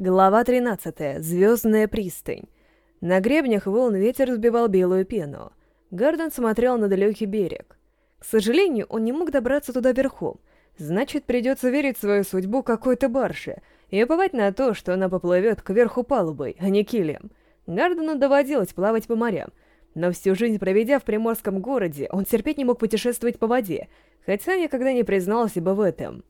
Глава 13. Звездная пристань. На гребнях волн ветер сбивал белую пену. Гарден смотрел на далекий берег. К сожалению, он не мог добраться туда верхом. Значит, придется верить в свою судьбу какой-то барше и уповать на то, что она поплывет кверху палубой, а не килем. Гардену доводилось плавать по морям, но всю жизнь проведя в приморском городе, он терпеть не мог путешествовать по воде, хотя никогда не признался бы в этом.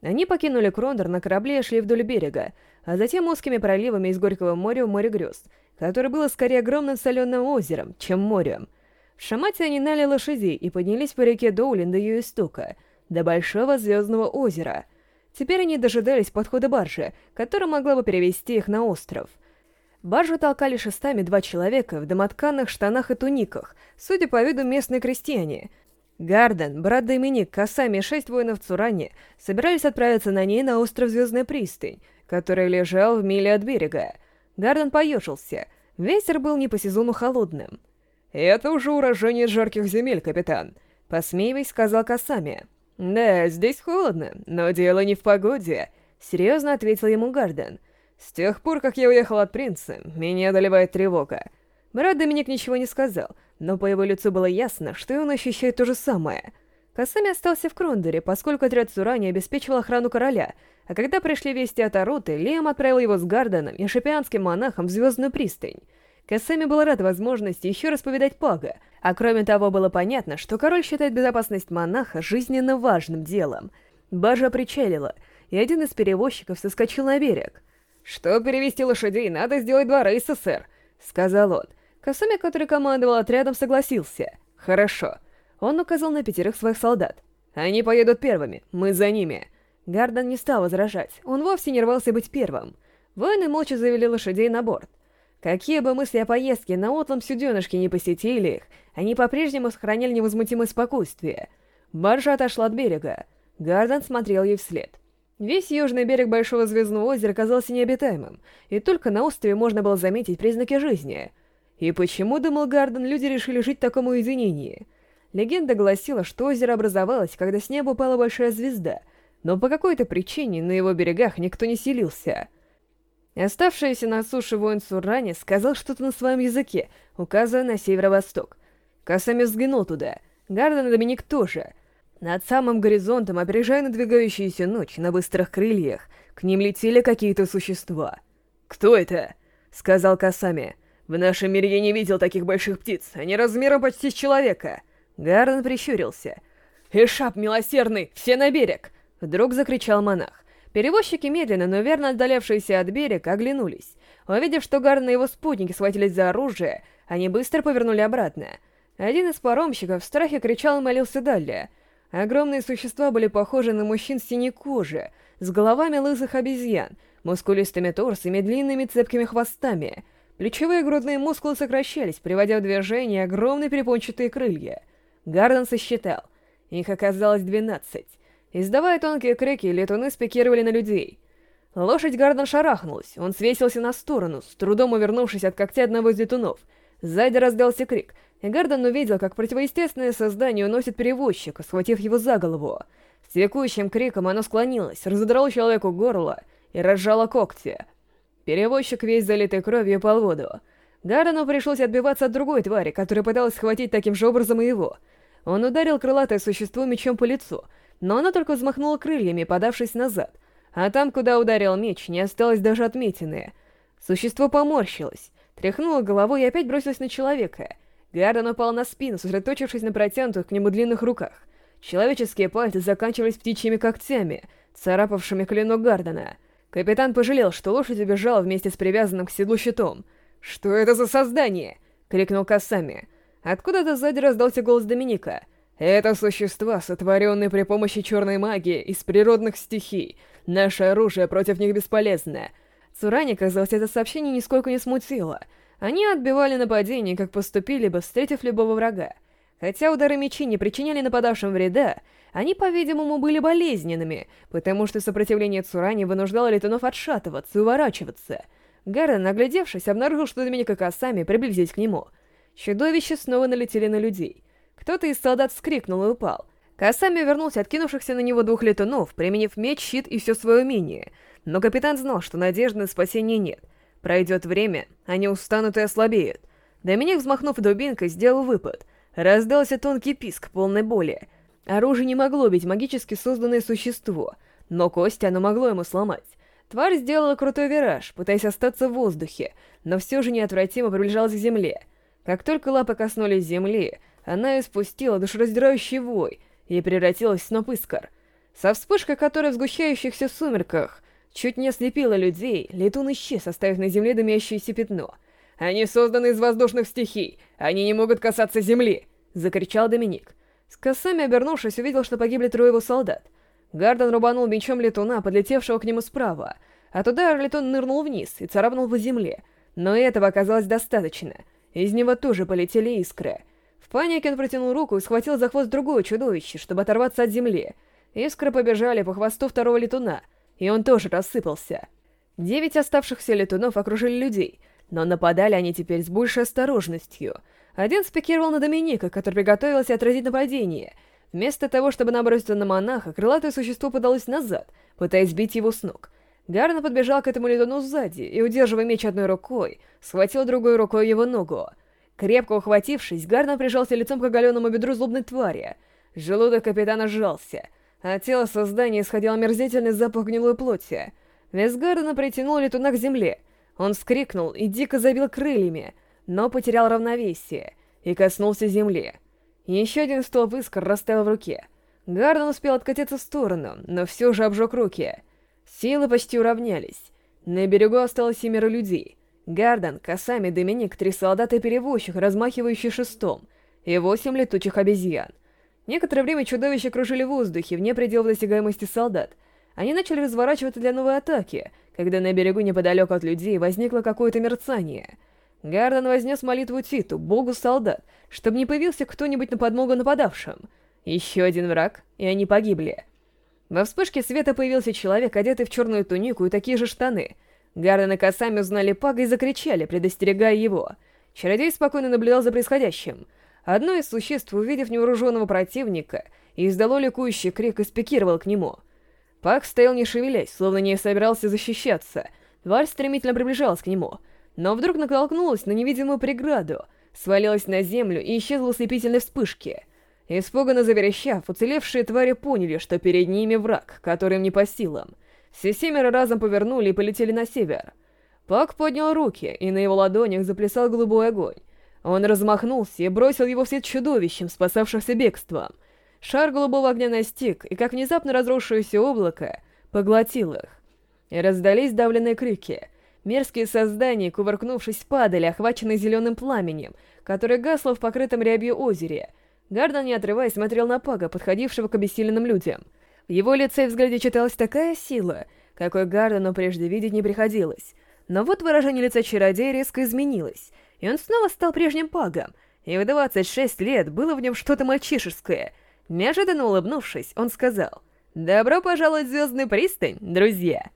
Они покинули Крондор на корабле и шли вдоль берега, а затем узкими проливами из Горького моря в море грез, которое было скорее огромным соленым озером, чем морем. В Шамате они нали лошадей и поднялись по реке Доулин до ее истока, до Большого Звездного озера. Теперь они дожидались подхода баржи, которая могла бы перевести их на остров. Баржу толкали шестами два человека в домотканных штанах и туниках, судя по виду местные крестьяне. Гарден, брат Доминик, Касами и шесть воинов Цурани собирались отправиться на ней на остров Звездная пристань, который лежал в миле от берега. Гарден поежился. Ветер был не по сезону холодным. «Это уже урожение жарких земель, капитан», — посмеиваясь, сказал Касами. «Да, здесь холодно, но дело не в погоде», — серьезно ответил ему Гарден. «С тех пор, как я уехал от принца, меня одолевает тревога». Брат Доминик ничего не сказал, но по его лицу было ясно, что и он ощущает то же самое. Касами остался в Крондере, поскольку отряд Сурани обеспечивал охрану короля, а когда пришли вести от Аруты, Лиам отправил его с Гарденом и шипианским монахом в Звездную пристань. Кэссами был рад возможности еще раз повидать Пага, а кроме того было понятно, что король считает безопасность монаха жизненно важным делом. Бажа причалила, и один из перевозчиков соскочил на берег. «Что перевести лошадей, надо сделать два рейса, сэр», — сказал он. Касами, который командовал отрядом, согласился. «Хорошо». Он указал на пятерых своих солдат. «Они поедут первыми, мы за ними». Гарден не стал возражать, он вовсе не рвался быть первым. Воины молча завели лошадей на борт. Какие бы мысли о поездке на отлом суденышке не посетили их, они по-прежнему сохраняли невозмутимое спокойствие. Баржа отошла от берега. Гарден смотрел ей вслед. Весь южный берег Большого Звездного озера казался необитаемым, и только на острове можно было заметить признаки жизни — и почему, думал Гарден, люди решили жить в таком уединении? Легенда гласила, что озеро образовалось, когда с неба упала большая звезда, но по какой-то причине на его берегах никто не селился. Оставшийся на суше воин Суррани сказал что-то на своем языке, указывая на северо-восток. Касами взглянул туда. Гарден и Доминик тоже. Над самым горизонтом, опережая надвигающуюся ночь на быстрых крыльях, к ним летели какие-то существа. «Кто это?» — сказал Касами. «В нашем мире я не видел таких больших птиц, они размером почти с человека». Гарден прищурился. «Эшап, милосердный, все на берег!» Вдруг закричал монах. Перевозчики медленно, но верно отдалявшиеся от берега, оглянулись. Увидев, что Гарн и его спутники схватились за оружие, они быстро повернули обратно. Один из паромщиков в страхе кричал и молился далее. Огромные существа были похожи на мужчин с синей кожи, с головами лысых обезьян, мускулистыми торсами, длинными цепкими хвостами. Плечевые и грудные мускулы сокращались, приводя в движение огромные перепончатые крылья. Гарден сосчитал. Их оказалось двенадцать. Издавая тонкие крики, летуны спикировали на людей. Лошадь Гарден шарахнулась, он свесился на сторону, с трудом увернувшись от когтя одного из летунов. Сзади раздался крик, и Гарден увидел, как противоестественное создание уносит перевозчика, схватив его за голову. С текущим криком оно склонилось, разодрало человеку горло и разжало когти. Перевозчик весь залитый кровью по воду. Гардену пришлось отбиваться от другой твари, которая пыталась схватить таким же образом и его. Он ударил крылатое существо мечом по лицу — но она только взмахнула крыльями, подавшись назад, а там, куда ударил меч, не осталось даже отметины. Существо поморщилось, тряхнуло головой и опять бросилось на человека. Гардон упал на спину, сосредоточившись на протянутых к нему длинных руках. Человеческие пальцы заканчивались птичьими когтями, царапавшими клинок Гардона. Капитан пожалел, что лошадь убежала вместе с привязанным к седлу щитом. «Что это за создание?» — крикнул Касами. Откуда-то сзади раздался голос Доминика — это существа, сотворенные при помощи черной магии из природных стихий. Наше оружие против них бесполезное. Цурани, казалось, это сообщение нисколько не смутило. Они отбивали нападение, как поступили бы, встретив любого врага. Хотя удары мечи не причиняли нападавшим вреда, они, по-видимому, были болезненными, потому что сопротивление Цурани вынуждало летунов отшатываться и уворачиваться. Гарен, наглядевшись, обнаружил, что Доминика Касами приблизились к нему. Чудовища снова налетели на людей — кто-то из солдат вскрикнул и упал. Касами вернулся откинувшихся на него двух летунов, применив меч, щит и все свое умение. Но капитан знал, что надежды на спасение нет. Пройдет время, они устанут и ослабеют. Доминик, взмахнув дубинкой, сделал выпад. Раздался тонкий писк, полной боли. Оружие не могло бить магически созданное существо, но кость оно могло ему сломать. Тварь сделала крутой вираж, пытаясь остаться в воздухе, но все же неотвратимо приближалась к земле. Как только лапы коснулись земли, она испустила душераздирающий вой и превратилась в сноп искр. Со вспышкой которая в сгущающихся сумерках чуть не ослепила людей, летун исчез, оставив на земле дымящееся пятно. «Они созданы из воздушных стихий! Они не могут касаться земли!» — закричал Доминик. С косами обернувшись, увидел, что погибли трое его солдат. Гарден рубанул мечом летуна, подлетевшего к нему справа. От удара летун нырнул вниз и царапнул по земле. Но этого оказалось достаточно. Из него тоже полетели искры — Панякин протянул руку и схватил за хвост другое чудовище, чтобы оторваться от земли. Искры побежали по хвосту второго летуна, и он тоже рассыпался. Девять оставшихся летунов окружили людей, но нападали они теперь с большей осторожностью. Один спикировал на Доминика, который приготовился отразить нападение. Вместо того, чтобы наброситься на монаха, крылатое существо подалось назад, пытаясь сбить его с ног. Гарна подбежал к этому летуну сзади и, удерживая меч одной рукой, схватил другой рукой его ногу крепко ухватившись, Гарна прижался лицом к оголенному бедру злобной твари. Желудок капитана сжался, а тело создания исходило мерзительный запах гнилой плоти. Вес Гардена притянул летуна к земле. Он вскрикнул и дико забил крыльями, но потерял равновесие и коснулся земли. Еще один столб искр растаял в руке. Гарден успел откатиться в сторону, но все же обжег руки. Силы почти уравнялись. На берегу осталось семеро людей — Гарден, Касами, Доминик, три солдата-перевозчик, размахивающие шестом, и восемь летучих обезьян. Некоторое время чудовища кружили в воздухе, вне пределов досягаемости солдат. Они начали разворачиваться для новой атаки, когда на берегу неподалеку от людей возникло какое-то мерцание. Гарден вознес молитву Титу, богу солдат, чтобы не появился кто-нибудь на подмогу нападавшим. Еще один враг, и они погибли. Во вспышке света появился человек, одетый Гарден и Касами узнали Пага и закричали, предостерегая его. Чародей спокойно наблюдал за происходящим. Одно из существ, увидев невооруженного противника, издало ликующий крик и спикировал к нему. Паг стоял не шевелясь, словно не собирался защищаться. Тварь стремительно приближалась к нему, но вдруг натолкнулась на невидимую преграду, свалилась на землю и исчезла в слепительной вспышке. Испуганно заверещав, уцелевшие твари поняли, что перед ними враг, который им не по силам. Сесимеры разом повернули и полетели на север. Пак поднял руки, и на его ладонях заплясал голубой огонь. Он размахнулся и бросил его вслед чудовищем, спасавшихся бегством. Шар голубого огня настиг, и как внезапно разросшееся облако поглотил их. И раздались давленные крики. Мерзкие создания, кувыркнувшись, падали, охваченные зеленым пламенем, которое гасло в покрытом рябью озере. Гардон, не отрываясь, смотрел на Пага, подходившего к обессиленным людям — его лице и взгляде читалась такая сила, какой Гардену прежде видеть не приходилось. Но вот выражение лица чародея резко изменилось, и он снова стал прежним пагом, и в 26 лет было в нем что-то мальчишеское. Неожиданно улыбнувшись, он сказал, «Добро пожаловать в Звездный пристань, друзья!»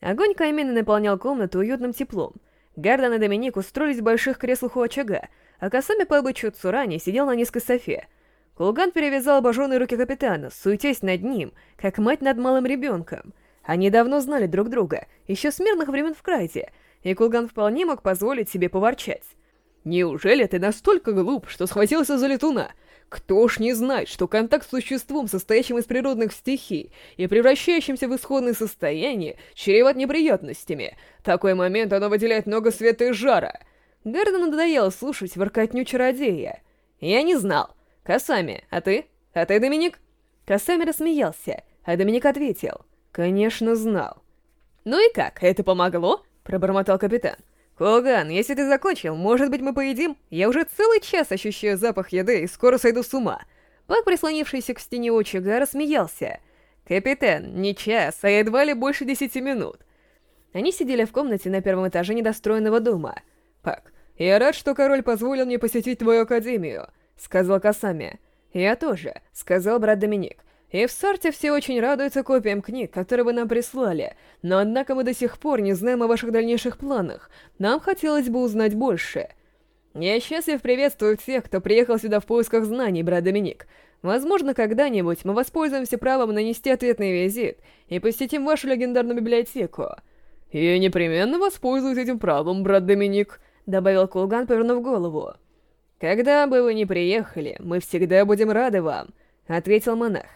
Огонь камина наполнял комнату уютным теплом. Гарден и Доминик устроились в больших креслах у очага, а Касами по обычаю Цурани сидел на низкой софе — Кулган перевязал обожженные руки капитана, суетясь над ним, как мать над малым ребенком. Они давно знали друг друга, еще с мирных времен в Крайде, и Кулган вполне мог позволить себе поворчать. «Неужели ты настолько глуп, что схватился за летуна? Кто ж не знает, что контакт с существом, состоящим из природных стихий и превращающимся в исходное состояние, чреват неприятностями. такой момент оно выделяет много света и жара». Гордону надоело слушать воркотню чародея. «Я не знал». «Касами, а ты? А ты, Доминик?» Касами рассмеялся, а Доминик ответил. «Конечно, знал». «Ну и как, это помогло?» — пробормотал капитан. «Коган, если ты закончил, может быть, мы поедим? Я уже целый час ощущаю запах еды и скоро сойду с ума». Пак, прислонившийся к стене очага, рассмеялся. «Капитан, не час, а едва ли больше десяти минут». Они сидели в комнате на первом этаже недостроенного дома. «Пак, я рад, что король позволил мне посетить твою академию» сказал Касами. «Я тоже», — сказал брат Доминик. «И в сорте все очень радуются копиям книг, которые вы нам прислали, но однако мы до сих пор не знаем о ваших дальнейших планах. Нам хотелось бы узнать больше». «Я счастлив приветствую всех, кто приехал сюда в поисках знаний, брат Доминик. Возможно, когда-нибудь мы воспользуемся правом нанести ответный визит и посетим вашу легендарную библиотеку». «Я непременно воспользуюсь этим правом, брат Доминик», — добавил Кулган, повернув голову. «Когда бы вы ни приехали, мы всегда будем рады вам», — ответил монах.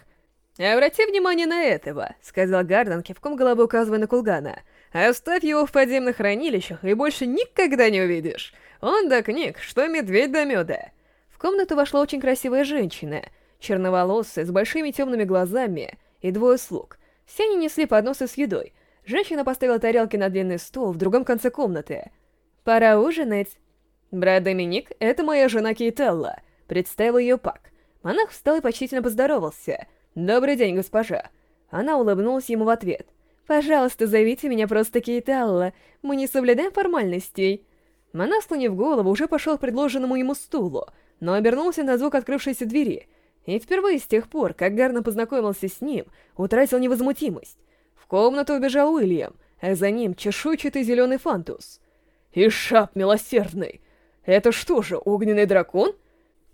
«Обрати внимание на этого», — сказал Гарден, кивком головы указывая на Кулгана. «Оставь его в подземных хранилищах и больше никогда не увидишь. Он до книг, что медведь до меда». В комнату вошла очень красивая женщина, черноволосая, с большими темными глазами, и двое слуг. Все они несли подносы с едой. Женщина поставила тарелки на длинный стол в другом конце комнаты. «Пора ужинать», Брат Доминик — это моя жена Кейтелла. Представил ее Пак. Монах встал и почтительно поздоровался. «Добрый день, госпожа». Она улыбнулась ему в ответ. «Пожалуйста, зовите меня просто Кейтелла. Мы не соблюдаем формальностей». Монах, склонив голову, уже пошел к предложенному ему стулу, но обернулся на звук открывшейся двери. И впервые с тех пор, как Гарна познакомился с ним, утратил невозмутимость. В комнату убежал Уильям, а за ним чешуйчатый зеленый фантус. «И шап милосердный!» «Это что же, огненный дракон?»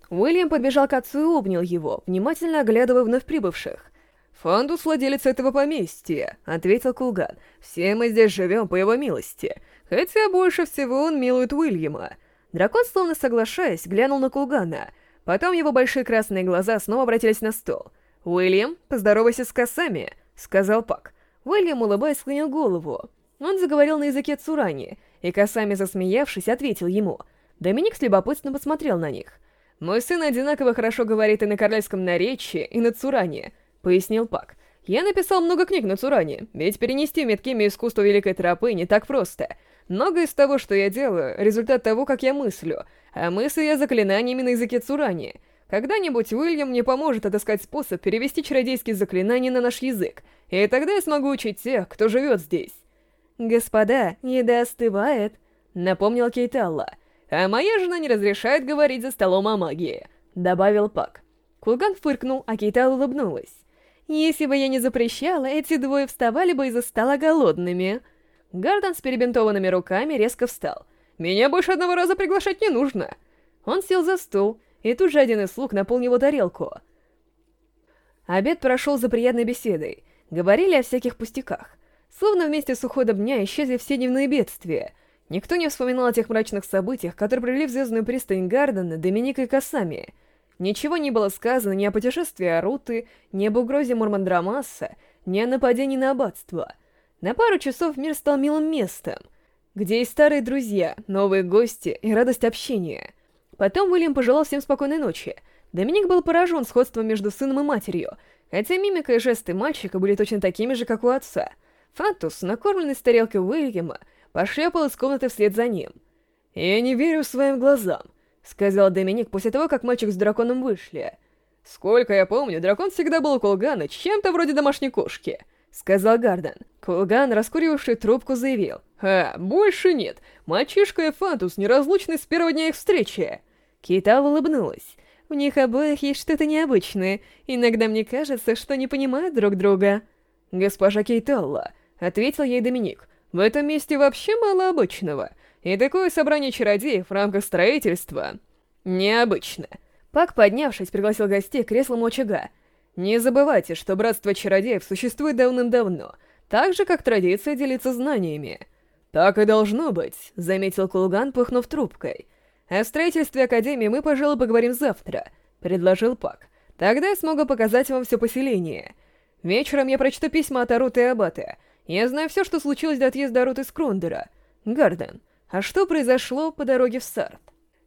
Уильям подбежал к отцу и обнял его, внимательно оглядывая вновь прибывших. «Фандус — владелец этого поместья», — ответил Кулган. «Все мы здесь живем по его милости, хотя больше всего он милует Уильяма». Дракон, словно соглашаясь, глянул на Кулгана. Потом его большие красные глаза снова обратились на стол. «Уильям, поздоровайся с косами», — сказал Пак. Уильям, улыбаясь, склонил голову. Он заговорил на языке Цурани, и косами засмеявшись, ответил ему — Доминик с любопытством посмотрел на них. «Мой сын одинаково хорошо говорит и на королевском наречии, и на Цуране», — пояснил Пак. «Я написал много книг на Цуране, ведь перенести меткими искусство Великой Тропы не так просто. Многое из того, что я делаю, — результат того, как я мыслю, а мыслю я заклинаниями на языке Цурани. Когда-нибудь Уильям мне поможет отыскать способ перевести чародейские заклинания на наш язык, и тогда я смогу учить тех, кто живет здесь». «Господа, еда остывает», — напомнил Кейталла. «Кейталла». А моя жена не разрешает говорить за столом о магии», — добавил Пак. Кулган фыркнул, а Кейта улыбнулась. «Если бы я не запрещала, эти двое вставали бы из-за стола голодными». Гардон с перебинтованными руками резко встал. «Меня больше одного раза приглашать не нужно!» Он сел за стул, и тут же один из слуг наполнил его тарелку. Обед прошел за приятной беседой. Говорили о всяких пустяках. Словно вместе с уходом дня исчезли все дневные бедствия — Никто не вспоминал о тех мрачных событиях, которые привели в Звездную пристань Гардена, Доминика и Касами. Ничего не было сказано ни о путешествии Аруты, ни об угрозе Мурмандрамаса, ни о нападении на аббатство. На пару часов мир стал милым местом, где и старые друзья, новые гости и радость общения. Потом Уильям пожелал всем спокойной ночи. Доминик был поражен сходством между сыном и матерью, хотя мимика и жесты мальчика были точно такими же, как у отца. Фантус, накормленный с тарелки Уильяма, Пошлепал из комнаты вслед за ним. «Я не верю своим глазам», — сказал Доминик после того, как мальчик с драконом вышли. «Сколько я помню, дракон всегда был у Кулгана чем-то вроде домашней кошки», — сказал Гарден. Кулган, раскуривший трубку, заявил. «А, больше нет. Мальчишка и Фантус неразлучны с первого дня их встречи». Кита улыбнулась. «У них обоих есть что-то необычное. Иногда мне кажется, что не понимают друг друга». «Госпожа Кейталла», — ответил ей Доминик, — в этом месте вообще мало обычного, и такое собрание чародеев в рамках строительства необычно. Пак, поднявшись, пригласил гостей к креслам очага. Не забывайте, что братство чародеев существует давным-давно, так же, как традиция делиться знаниями. Так и должно быть, заметил Кулган, пыхнув трубкой. О строительстве Академии мы, пожалуй, поговорим завтра, предложил Пак. Тогда я смогу показать вам все поселение. Вечером я прочту письма от Аруты и Абаты, я знаю все, что случилось до отъезда Рут из Крундера. Гарден, а что произошло по дороге в Сарт?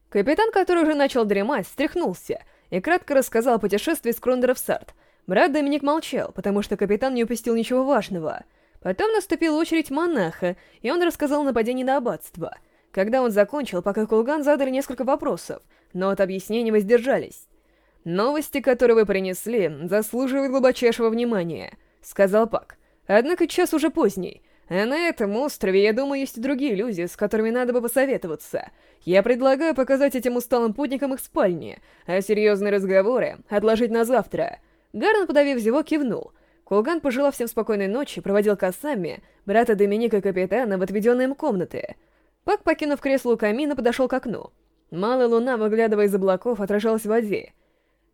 Капитан, который уже начал дремать, стряхнулся и кратко рассказал о путешествии из Крундера в Сарт. Брат Доминик молчал, потому что капитан не упустил ничего важного. Потом наступила очередь монаха, и он рассказал о нападении на аббатство. Когда он закончил, пока Кулган задали несколько вопросов, но от объяснений воздержались. «Новости, которые вы принесли, заслуживают глубочайшего внимания», — сказал Пак. Однако час уже поздний, а на этом острове, я думаю, есть и другие люди, с которыми надо бы посоветоваться. Я предлагаю показать этим усталым путникам их спальни, а серьезные разговоры отложить на завтра». Гарн, подавив зевок, кивнул. Кулган, пожелав всем спокойной ночи, проводил косами брата Доминика Капитана в отведенной им комнаты. Пак, покинув кресло у камина, подошел к окну. Малая луна, выглядывая из облаков, отражалась в воде.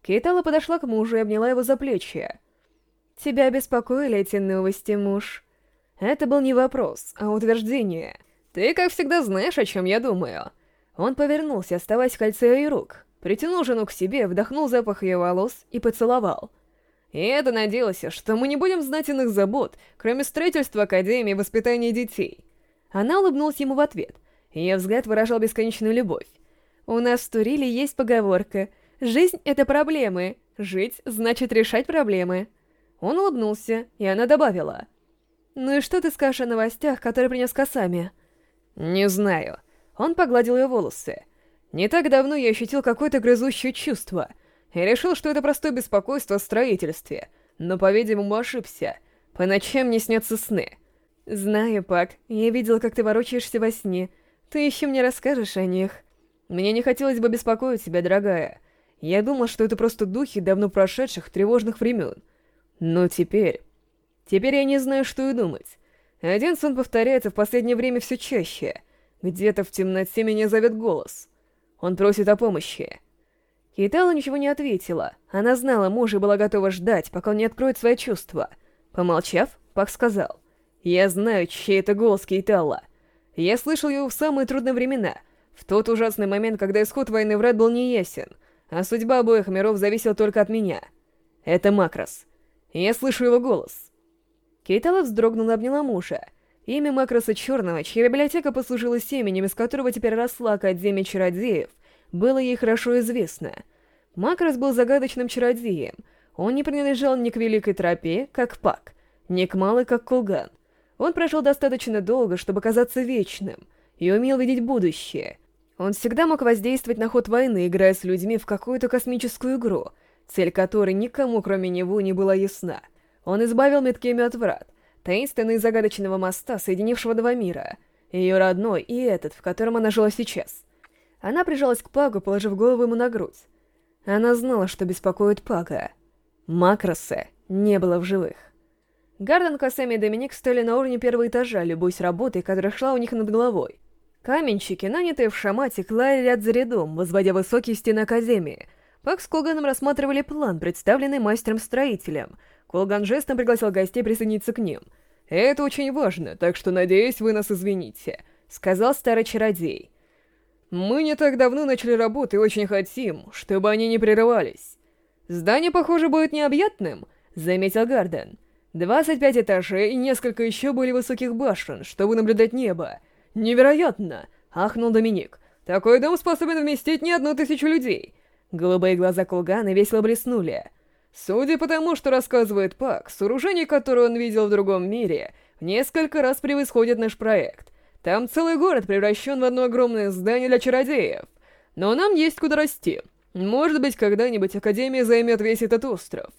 Кейтала подошла к мужу и обняла его за плечи. Тебя беспокоили эти новости, муж. Это был не вопрос, а утверждение. Ты, как всегда, знаешь, о чем я думаю. Он повернулся, оставаясь в кольце ее рук, притянул жену к себе, вдохнул запах ее волос и поцеловал. И это надеялся, что мы не будем знать иных забот, кроме строительства Академии и воспитания детей. Она улыбнулась ему в ответ, ее взгляд выражал бесконечную любовь. У нас в Туриле есть поговорка «Жизнь — это проблемы, жить — значит решать проблемы». Он улыбнулся, и она добавила. «Ну и что ты скажешь о новостях, которые принес Касами?» «Не знаю». Он погладил ее волосы. «Не так давно я ощутил какое-то грызущее чувство, и решил, что это простое беспокойство о строительстве, но, по-видимому, ошибся. По ночам мне снятся сны». «Знаю, Пак, я видел, как ты ворочаешься во сне. Ты еще мне расскажешь о них». «Мне не хотелось бы беспокоить тебя, дорогая. Я думал, что это просто духи давно прошедших тревожных времен. Но теперь... Теперь я не знаю, что и думать. Один сон повторяется в последнее время все чаще. Где-то в темноте меня зовет голос. Он просит о помощи. Китала ничего не ответила. Она знала мужа и была готова ждать, пока он не откроет свои чувства. Помолчав, Пак сказал. «Я знаю, чей это голос Кейтала. Я слышал его в самые трудные времена, в тот ужасный момент, когда исход войны врат был неясен, а судьба обоих миров зависела только от меня. Это Макрос. Я слышу его голос. Кейтала вздрогнул и обняла мужа. Имя Макроса Черного, чья библиотека послужила семенем, из которого теперь росла Академия Чародеев, было ей хорошо известно. Макрос был загадочным чародеем. Он не принадлежал ни к Великой Тропе, как Пак, ни к Малой, как Кулган. Он прошел достаточно долго, чтобы казаться вечным, и умел видеть будущее. Он всегда мог воздействовать на ход войны, играя с людьми в какую-то космическую игру — цель которой никому, кроме него, не была ясна. Он избавил Миткеми от врат, таинственного и загадочного моста, соединившего два мира, ее родной и этот, в котором она жила сейчас. Она прижалась к Пагу, положив голову ему на грудь. Она знала, что беспокоит Пага. Макроса не было в живых. Гарден, Касами и Доминик стояли на уровне первого этажа, любуясь работой, которая шла у них над головой. Каменщики, нанятые в шамате, клали ряд за рядом, возводя высокие стены Академии — Пакс Колганом рассматривали план, представленный мастером-строителем. Колган жестом пригласил гостей присоединиться к ним. «Это очень важно, так что, надеюсь, вы нас извините», — сказал старый чародей. «Мы не так давно начали работу и очень хотим, чтобы они не прерывались». «Здание, похоже, будет необъятным», — заметил Гарден. «25 этажей и несколько еще более высоких башен, чтобы наблюдать небо. Невероятно!» — ахнул Доминик. «Такой дом способен вместить не одну тысячу людей». Голубые глаза Кулгана весело блеснули. Судя по тому, что рассказывает Пак, сооружение, которое он видел в другом мире, несколько раз превосходит наш проект. Там целый город превращен в одно огромное здание для чародеев. Но нам есть куда расти. Может быть, когда-нибудь Академия займет весь этот остров.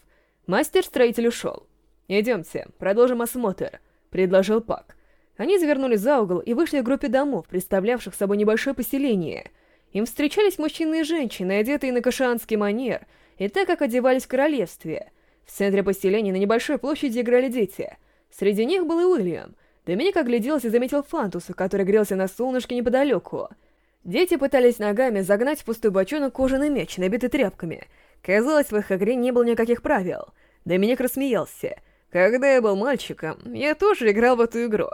Мастер-строитель ушел. «Идемте, продолжим осмотр», — предложил Пак. Они завернули за угол и вышли к группе домов, представлявших собой небольшое поселение — им встречались мужчины и женщины, одетые на кашианский манер, и так как одевались в королевстве. В центре поселения на небольшой площади играли дети. Среди них был и Уильям. Доминик огляделся и заметил Фантуса, который грелся на солнышке неподалеку. Дети пытались ногами загнать в пустой бочонок кожаный меч, набитый тряпками. Казалось, в их игре не было никаких правил. Доминик рассмеялся. «Когда я был мальчиком, я тоже играл в эту игру».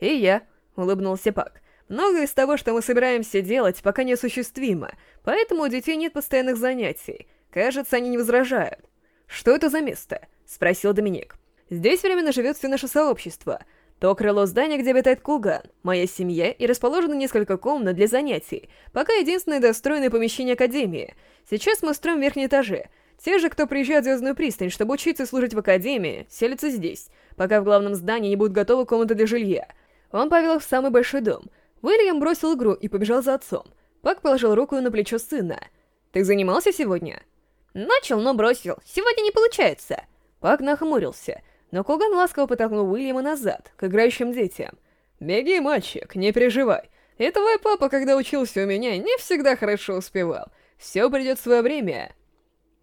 «И я», — улыбнулся Пак. Много из того, что мы собираемся делать, пока неосуществимо, поэтому у детей нет постоянных занятий. Кажется, они не возражают. «Что это за место?» — спросил Доминик. «Здесь временно живет все наше сообщество. То крыло здания, где обитает Кулган, моя семья, и расположено несколько комнат для занятий, пока единственное достроенное помещение Академии. Сейчас мы строим верхние этажи. Те же, кто приезжает в Звездную пристань, чтобы учиться и служить в Академии, селятся здесь, пока в главном здании не будут готовы комнаты для жилья». Он повел их в самый большой дом — Уильям бросил игру и побежал за отцом. Пак положил руку на плечо сына. «Ты занимался сегодня?» «Начал, но бросил. Сегодня не получается». Пак нахмурился, но Коган ласково потолкнул Уильяма назад, к играющим детям. «Беги, мальчик, не переживай. И твой папа, когда учился у меня, не всегда хорошо успевал. Все придет свое время».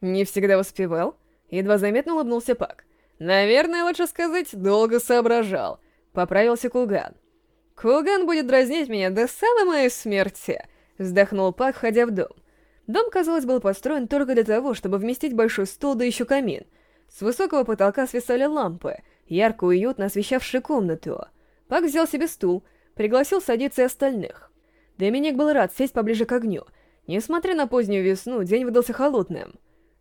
«Не всегда успевал?» Едва заметно улыбнулся Пак. «Наверное, лучше сказать, долго соображал». Поправился Кулган. Куган будет дразнить меня до самой моей смерти!» — вздохнул Пак, входя в дом. Дом, казалось, был построен только для того, чтобы вместить большой стол да еще камин. С высокого потолка свисали лампы, ярко и уютно освещавшие комнату. Пак взял себе стул, пригласил садиться и остальных. Доминик был рад сесть поближе к огню. Несмотря на позднюю весну, день выдался холодным.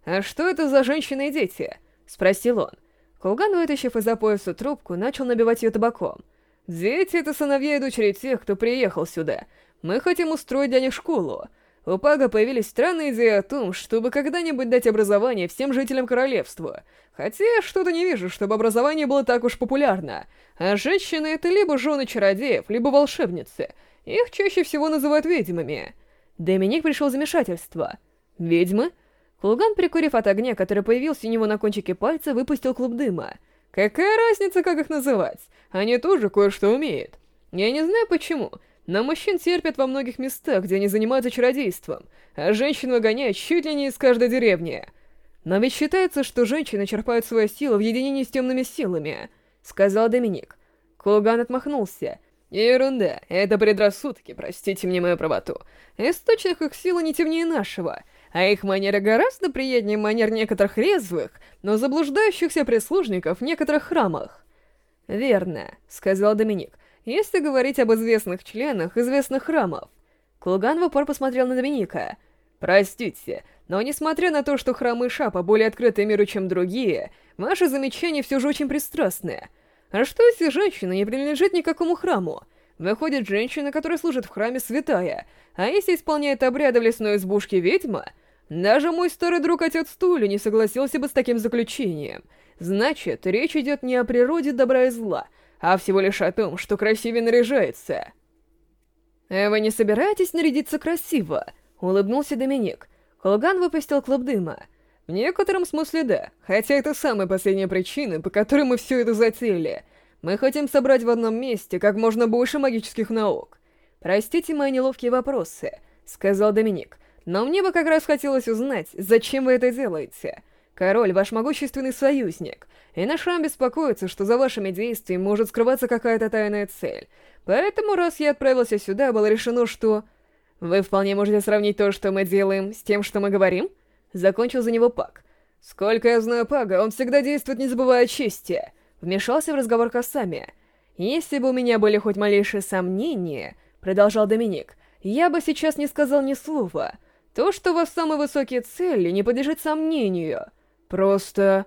«А что это за женщины и дети?» — спросил он. Кулган, вытащив из-за пояса трубку, начал набивать ее табаком — Дети это сыновья и тех, кто приехал сюда. Мы хотим устроить для них школу. У Пага появились странные идеи о том, чтобы когда-нибудь дать образование всем жителям королевства. Хотя что-то не вижу, чтобы образование было так уж популярно. А женщины — это либо жены чародеев, либо волшебницы. Их чаще всего называют ведьмами. Доминик пришел в замешательство. «Ведьмы?» Кулган, прикурив от огня, который появился у него на кончике пальца, выпустил клуб дыма — Какая разница, как их называть? Они тоже кое-что умеют. Я не знаю почему, но мужчин терпят во многих местах, где они занимаются чародейством, а женщин выгоняют чуть ли не из каждой деревни. Но ведь считается, что женщины черпают свою силу в единении с темными силами, сказал Доминик. Кулган отмахнулся. Ерунда, это предрассудки, простите мне мою правоту. Источник их силы не темнее нашего — а их манера гораздо приятнее манер некоторых резвых, но заблуждающихся прислужников в некоторых храмах». «Верно», — сказал Доминик, — «если говорить об известных членах известных храмов». Кулган в упор посмотрел на Доминика. «Простите, но несмотря на то, что храмы Шапа более открыты миру, чем другие, ваши замечания все же очень пристрастные. А что если женщина не принадлежит никакому храму?» Выходит, женщина, которая служит в храме, святая, а если исполняет обряды в лесной избушке ведьма, даже мой старый друг отец Тули не согласился бы с таким заключением. Значит, речь идет не о природе добра и зла, а всего лишь о том, что красивее наряжается. «Э, «Вы не собираетесь нарядиться красиво?» — улыбнулся Доминик. Холган выпустил клуб дыма. «В некотором смысле да, хотя это самая последняя причина, по которой мы все это затеяли. Мы хотим собрать в одном месте как можно больше магических наук». «Простите мои неловкие вопросы», — сказал Доминик. Но мне бы как раз хотелось узнать, зачем вы это делаете. Король, ваш могущественный союзник, и наш Рам беспокоится, что за вашими действиями может скрываться какая-то тайная цель. Поэтому, раз я отправился сюда, было решено, что... Вы вполне можете сравнить то, что мы делаем, с тем, что мы говорим? Закончил за него Пак. Сколько я знаю Пага, он всегда действует, не забывая о чести. Вмешался в разговор Касами. Если бы у меня были хоть малейшие сомнения, продолжал Доминик, я бы сейчас не сказал ни слова, то, что у вас самые высокие цели, не подлежит сомнению. Просто...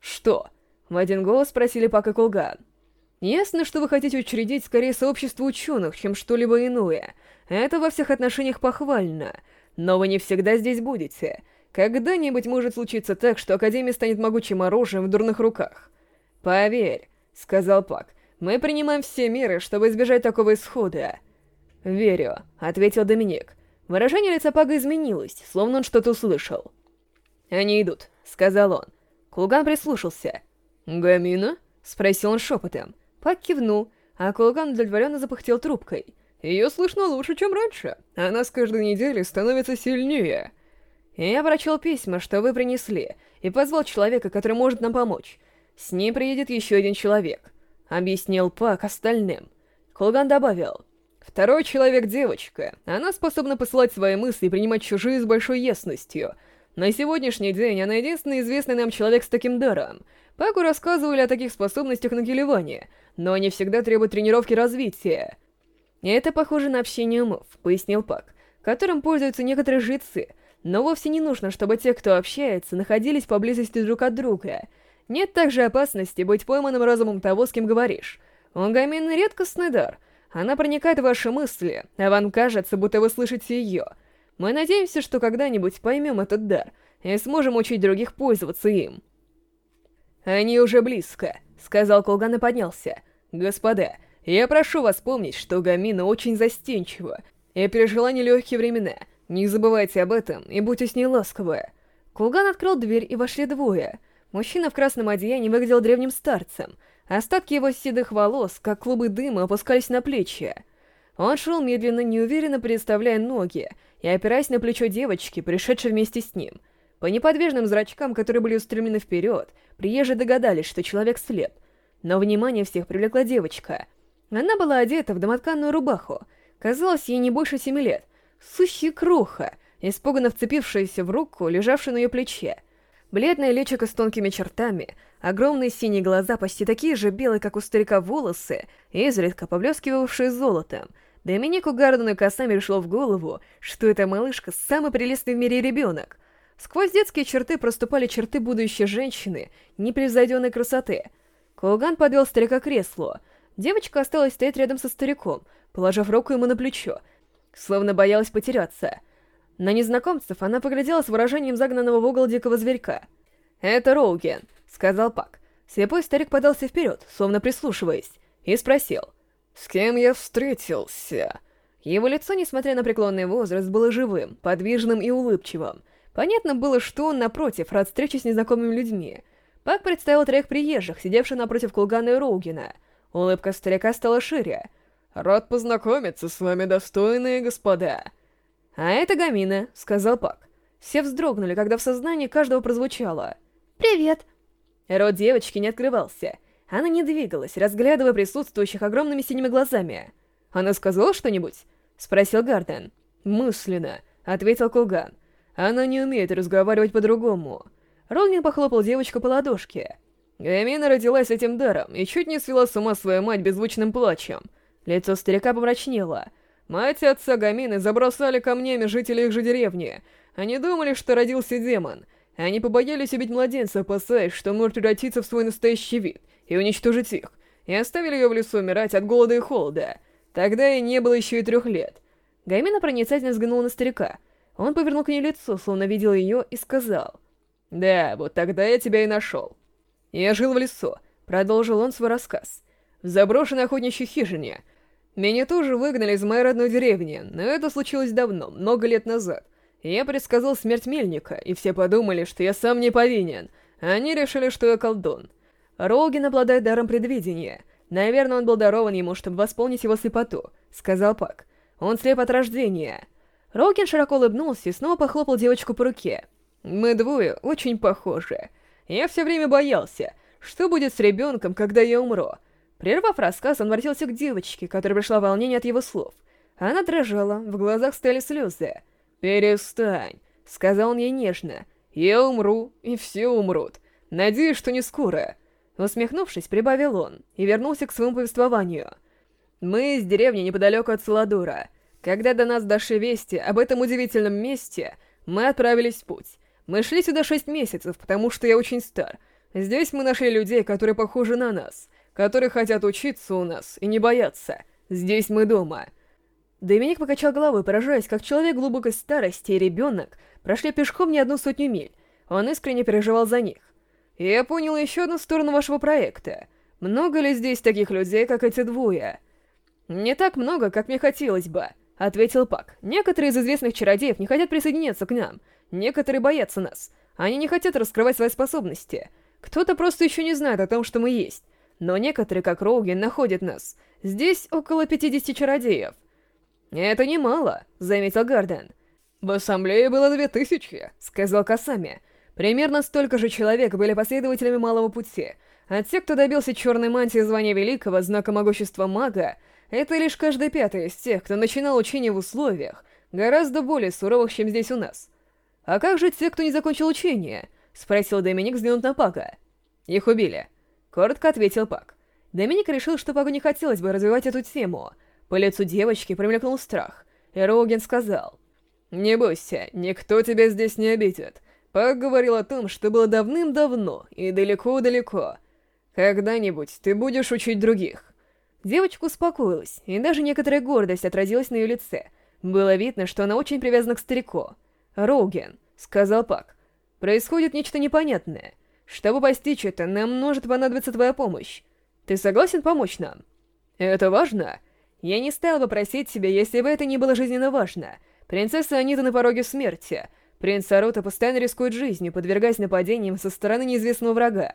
Что? В один голос спросили Пак и Кулган. Ясно, что вы хотите учредить скорее сообщество ученых, чем что-либо иное. Это во всех отношениях похвально. Но вы не всегда здесь будете. Когда-нибудь может случиться так, что Академия станет могучим оружием в дурных руках. «Поверь», — сказал Пак, — «мы принимаем все меры, чтобы избежать такого исхода». «Верю», — ответил Доминик. Выражение лица Пага изменилось, словно он что-то услышал. «Они идут», — сказал он. Кулган прислушался. «Гамина?» — спросил он шепотом. Пак кивнул, а Кулган удовлетворенно запыхтел трубкой. «Ее слышно лучше, чем раньше. Она с каждой недели становится сильнее». «Я прочел письма, что вы принесли, и позвал человека, который может нам помочь. С ним приедет еще один человек», — объяснил Пак остальным. Кулган добавил. Второй человек — девочка. Она способна посылать свои мысли и принимать чужие с большой ясностью. На сегодняшний день она единственный известный нам человек с таким даром. Паку рассказывали о таких способностях на Гелеване, но они всегда требуют тренировки развития. «Это похоже на общение умов», — пояснил Пак, которым пользуются некоторые жрецы, но вовсе не нужно, чтобы те, кто общается, находились поблизости друг от друга. Нет также опасности быть пойманным разумом того, с кем говоришь. Он Гамин редкостный дар — она проникает в ваши мысли, а вам кажется, будто вы слышите ее. Мы надеемся, что когда-нибудь поймем этот дар и сможем учить других пользоваться им. «Они уже близко», — сказал Колган и поднялся. «Господа, я прошу вас помнить, что Гамина очень застенчива и пережила нелегкие времена. Не забывайте об этом и будьте с ней ласковы». Колган открыл дверь, и вошли двое. Мужчина в красном одеянии выглядел древним старцем — Остатки его седых волос, как клубы дыма, опускались на плечи. Он шел медленно, неуверенно представляя ноги и опираясь на плечо девочки, пришедшей вместе с ним. По неподвижным зрачкам, которые были устремлены вперед, приезжие догадались, что человек слеп. Но внимание всех привлекла девочка. Она была одета в домотканную рубаху. Казалось, ей не больше семи лет. Сущая кроха, испуганно вцепившаяся в руку, лежавшую на ее плече. Бледное личико с тонкими чертами, огромные синие глаза почти такие же белые, как у старика волосы, и изредка поблескивавшие золотом. Доминику Гардену косами пришло в голову, что эта малышка — самый прелестный в мире ребенок. Сквозь детские черты проступали черты будущей женщины, непревзойденной красоты. Коуган подвел старика к креслу. Девочка осталась стоять рядом со стариком, положив руку ему на плечо, словно боялась потеряться. На незнакомцев она поглядела с выражением загнанного в угол дикого зверька. «Это Роуген», сказал Пак. Слепой старик подался вперед, словно прислушиваясь, и спросил. «С кем я встретился?» Его лицо, несмотря на преклонный возраст, было живым, подвижным и улыбчивым. Понятно было, что он, напротив, рад встрече с незнакомыми людьми. Пак представил троих приезжих, сидевших напротив Кулгана и Роугина. Улыбка старика стала шире. «Рад познакомиться с вами, достойные господа!» «А это Гамина», — сказал Пак. Все вздрогнули, когда в сознании каждого прозвучало. «Привет, Рот девочки не открывался. Она не двигалась, разглядывая присутствующих огромными синими глазами. «Она сказала что-нибудь?» — спросил Гарден. «Мысленно», — ответил Кулган. «Она не умеет разговаривать по-другому». Роллин похлопал девочку по ладошке. Гамина родилась этим даром и чуть не свела с ума свою мать беззвучным плачем. Лицо старика помрачнело. Мать и отца Гамины забросали камнями жители их же деревни. Они думали, что родился демон — они побоялись убить младенца, опасаясь, что он может превратиться в свой настоящий вид и уничтожить их, и оставили ее в лесу умирать от голода и холода. Тогда ей не было еще и трех лет. Гаймина проницательно взглянула на старика. Он повернул к ней лицо, словно видел ее, и сказал. «Да, вот тогда я тебя и нашел». «Я жил в лесу», — продолжил он свой рассказ. «В заброшенной охотничьей хижине. Меня тоже выгнали из моей родной деревни, но это случилось давно, много лет назад. Я предсказал смерть Мельника, и все подумали, что я сам не повинен. Они решили, что я колдун. Роуген обладает даром предвидения. Наверное, он был дарован ему, чтобы восполнить его слепоту, сказал Пак. Он слеп от рождения. Роуген широко улыбнулся и снова похлопал девочку по руке. Мы двое очень похожи. Я все время боялся, что будет с ребенком, когда я умру. Прервав рассказ, он обратился к девочке, которая пришла в волнение от его слов. Она дрожала, в глазах стояли слезы. «Перестань», — сказал он ей нежно. «Я умру, и все умрут. Надеюсь, что не скоро». Усмехнувшись, прибавил он и вернулся к своему повествованию. «Мы из деревни неподалеку от Саладура. Когда до нас дошли вести об этом удивительном месте, мы отправились в путь. Мы шли сюда шесть месяцев, потому что я очень стар. Здесь мы нашли людей, которые похожи на нас, которые хотят учиться у нас и не боятся. Здесь мы дома. Доминик покачал головой, поражаясь, как человек глубокой старости и ребенок прошли пешком не одну сотню миль. Он искренне переживал за них. «Я понял еще одну сторону вашего проекта. Много ли здесь таких людей, как эти двое?» «Не так много, как мне хотелось бы», — ответил Пак. «Некоторые из известных чародеев не хотят присоединиться к нам. Некоторые боятся нас. Они не хотят раскрывать свои способности. Кто-то просто еще не знает о том, что мы есть. Но некоторые, как Роуген, находят нас. Здесь около 50 чародеев. «Это немало», — заметил Гарден. «В ассамблее было две тысячи», — сказал Касами. Примерно столько же человек были последователями Малого Пути, а те, кто добился черной мантии звания Великого, знака могущества мага, это лишь каждый пятый из тех, кто начинал учение в условиях, гораздо более суровых, чем здесь у нас. «А как же те, кто не закончил учение?» — спросил Доминик, взглянув на Пака. «Их убили», — коротко ответил Пак. Доминик решил, что Паку не хотелось бы развивать эту тему — По лицу девочки промелькнул страх, и Роуген сказал. «Не бойся, никто тебя здесь не обидит. Пак говорил о том, что было Я не стал бы просить тебя, если бы это не было жизненно важно. Принцесса Анита на пороге смерти. Принц Арута постоянно рискует жизнью, подвергаясь нападениям со стороны неизвестного врага.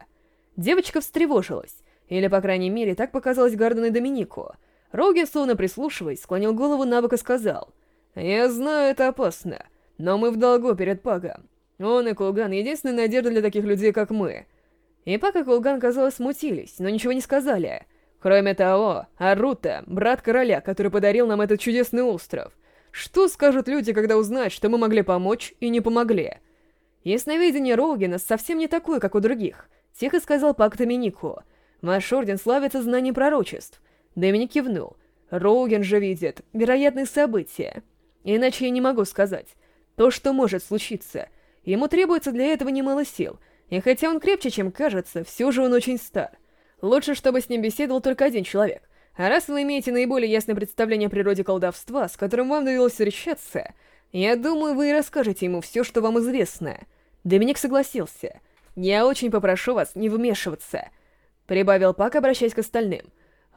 Девочка встревожилась. Или, по крайней мере, так показалось Гарден и Доминику. Роги, словно прислушиваясь, склонил голову на бок и сказал. «Я знаю, это опасно, но мы в долгу перед Пагом. Он и Кулган — единственная надежда для таких людей, как мы». И Пак и Кулган, казалось, смутились, но ничего не сказали — Кроме того, Арута, брат короля, который подарил нам этот чудесный остров. Что скажут люди, когда узнают, что мы могли помочь и не помогли? Ясновидение Рогина совсем не такое, как у других, тихо сказал Пак Доминику. Ваш орден славится знанием пророчеств. Доминик кивнул. Роуген же видит вероятные события. Иначе я не могу сказать. То, что может случиться. Ему требуется для этого немало сил, и хотя он крепче, чем кажется, все же он очень стар. Лучше, чтобы с ним беседовал только один человек. А раз вы имеете наиболее ясное представление о природе колдовства, с которым вам довелось встречаться, я думаю, вы и расскажете ему все, что вам известно. Доминик согласился. Я очень попрошу вас не вмешиваться. Прибавил Пак, обращаясь к остальным.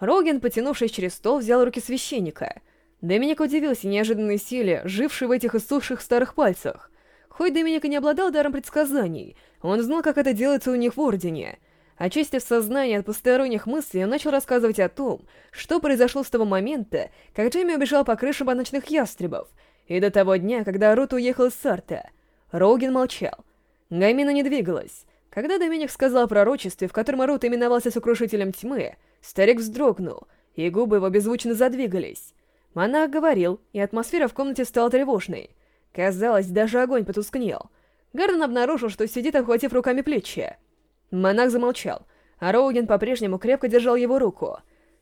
Роген, потянувшись через стол, взял руки священника. Доминик удивился неожиданной силе, жившей в этих иссохших старых пальцах. Хоть Доминик и не обладал даром предсказаний, он знал, как это делается у них в Ордене — Очистив сознание от посторонних мыслей, он начал рассказывать о том, что произошло с того момента, как Джейми убежал по крыше от ястребов, и до того дня, когда Рут уехал из Сарта. Роуген молчал. Гамина не двигалась. Когда Доминик сказал о пророчестве, в котором Рут именовался сокрушителем тьмы, старик вздрогнул, и губы его беззвучно задвигались. Монах говорил, и атмосфера в комнате стала тревожной. Казалось, даже огонь потускнел. Гарден обнаружил, что сидит, охватив руками плечи. Монах замолчал, а Роуген по-прежнему крепко держал его руку.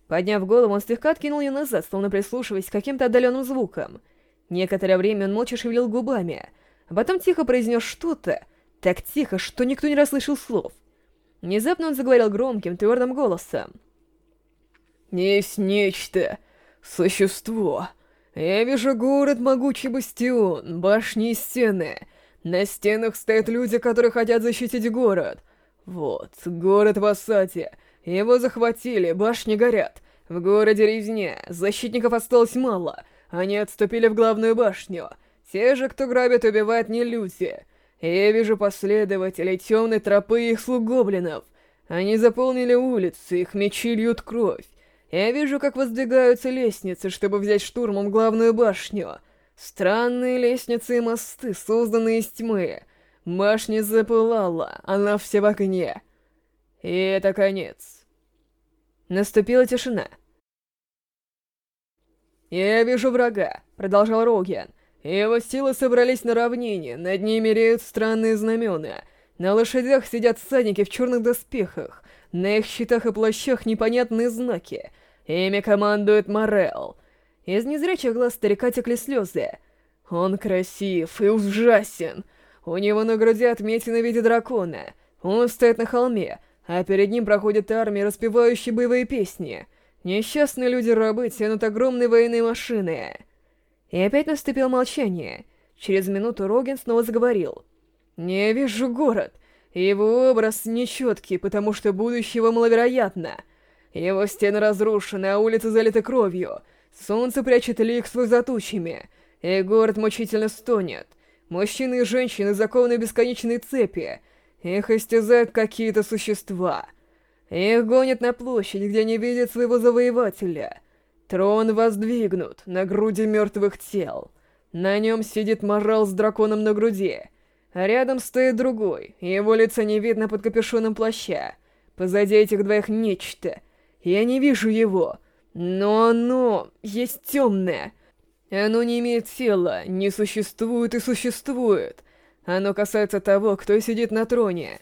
Подняв голову, он слегка откинул ее назад, словно прислушиваясь к каким-то отдаленным звукам. Некоторое время он молча шевелил губами, а потом тихо произнес что-то, так тихо, что никто не расслышал слов. Внезапно он заговорил громким, твердым голосом. «Есть нечто, существо. Я вижу город могучий бастион, башни и стены. На стенах стоят люди, которые хотят защитить город». Вот, город в осаде. Его захватили, башни горят. В городе резня, защитников осталось мало. Они отступили в главную башню. Те же, кто грабит, убивают не люди. Я вижу последователей темной тропы их слуг гоблинов. Они заполнили улицы, их мечи льют кровь. Я вижу, как воздвигаются лестницы, чтобы взять штурмом главную башню. Странные лестницы и мосты, созданные из тьмы. Маш не запылала, она вся в огне. И это конец. Наступила тишина. «Я вижу врага», — продолжал Роуген. «Его силы собрались на равнине, над ними реют странные знамена. На лошадях сидят всадники в черных доспехах, на их щитах и плащах непонятные знаки. Ими командует Морел. Из незрячих глаз старика текли слезы. Он красив и ужасен. У него на груди отметина в виде дракона. Он стоит на холме, а перед ним проходит армия, распевающая боевые песни. Несчастные люди-рабы тянут огромные военные машины. И опять наступило молчание. Через минуту Роген снова заговорил. «Не вижу город. Его образ нечеткий, потому что будущего маловероятно. Его стены разрушены, а улицы залиты кровью. Солнце прячет лик свой за тучами, и город мучительно стонет. Мужчины и женщины закованы бесконечные цепи. Их истязают какие-то существа. Их гонят на площадь, где не видят своего завоевателя. Трон воздвигнут на груди мертвых тел. На нем сидит морал с драконом на груди. Рядом стоит другой, его лица не видно под капюшоном плаща. Позади этих двоих нечто. Я не вижу его, но оно есть темное. Оно не имеет тела, не существует и существует. Оно касается того, кто сидит на троне».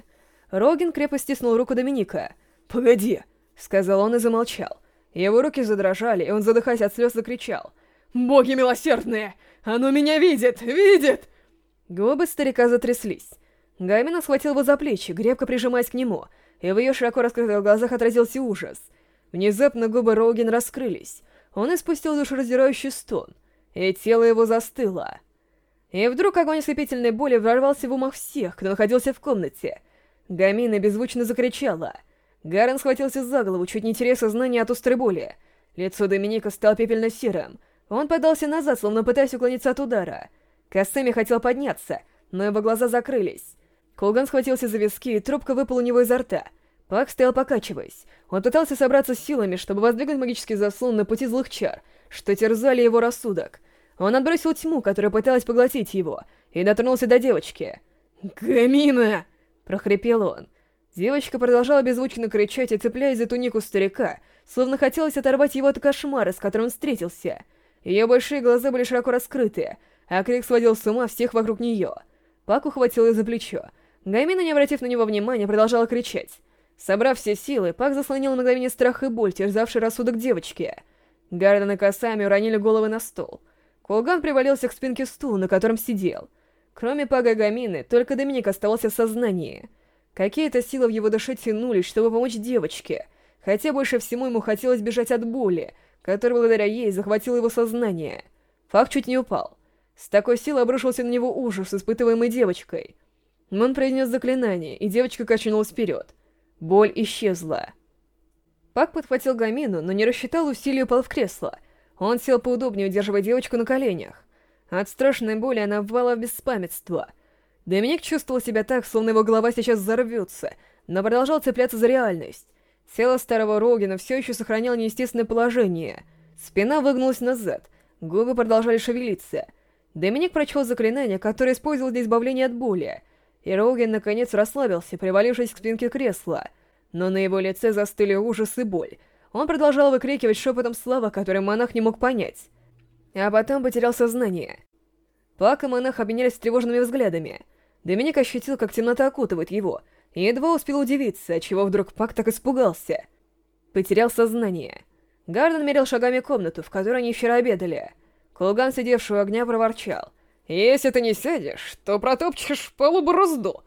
Рогин крепко стиснул руку Доминика. «Погоди!» — сказал он и замолчал. Его руки задрожали, и он, задыхаясь от слез, закричал. «Боги милосердные! Оно меня видит! Видит!» Губы старика затряслись. Гамина схватил его за плечи, крепко прижимаясь к нему, и в ее широко раскрытых глазах отразился ужас. Внезапно губы Роугин раскрылись. Он испустил душераздирающий стон — и тело его застыло. И вдруг огонь ослепительной боли ворвался в умах всех, кто находился в комнате. Гамина беззвучно закричала. Гарен схватился за голову, чуть не теряя сознание от острой боли. Лицо Доминика стало пепельно-серым. Он подался назад, словно пытаясь уклониться от удара. Касеми хотел подняться, но его глаза закрылись. Колган схватился за виски, и трубка выпала у него изо рта. Пак стоял покачиваясь. Он пытался собраться силами, чтобы воздвигнуть магический заслон на пути злых чар, что терзали его рассудок — он отбросил тьму, которая пыталась поглотить его, и дотронулся до девочки. «Гамина!» — прохрипел он. Девочка продолжала беззвучно кричать и цепляясь за тунику старика, словно хотелось оторвать его от кошмара, с которым он встретился. Ее большие глаза были широко раскрыты, а крик сводил с ума всех вокруг нее. Пак ухватил ее за плечо. Гамина, не обратив на него внимания, продолжала кричать. Собрав все силы, Пак заслонил мгновение страх и боль, терзавший рассудок девочки. Гарден и Касами уронили головы на стол — Колган привалился к спинке стула, на котором сидел. Кроме Пагагамины, только Доминик оставался в сознании. Какие-то силы в его душе тянулись, чтобы помочь девочке, хотя больше всему ему хотелось бежать от боли, которая благодаря ей захватила его сознание. Фак чуть не упал. С такой силой обрушился на него ужас, испытываемый девочкой. Мон произнес заклинание, и девочка качнулась вперед. Боль исчезла. Пак подхватил Гамину, но не рассчитал усилий и упал в кресло — он сел поудобнее, удерживая девочку на коленях. От страшной боли она впала в беспамятство. Доминик чувствовал себя так, словно его голова сейчас взорвется, но продолжал цепляться за реальность. Тело старого Рогина все еще сохраняло неестественное положение. Спина выгнулась назад, губы продолжали шевелиться. Доминик прочел заклинание, которое использовал для избавления от боли, и Роген наконец расслабился, привалившись к спинке кресла. Но на его лице застыли ужас и боль, он продолжал выкрикивать шепотом слова, которые монах не мог понять. А потом потерял сознание. Пак и монах обменялись тревожными взглядами. Доминик ощутил, как темнота окутывает его, и едва успел удивиться, отчего вдруг Пак так испугался. Потерял сознание. Гарден мерил шагами комнату, в которой они вчера обедали. Кулган, сидевший у огня, проворчал. «Если ты не сядешь, то протопчешь полуборозду!»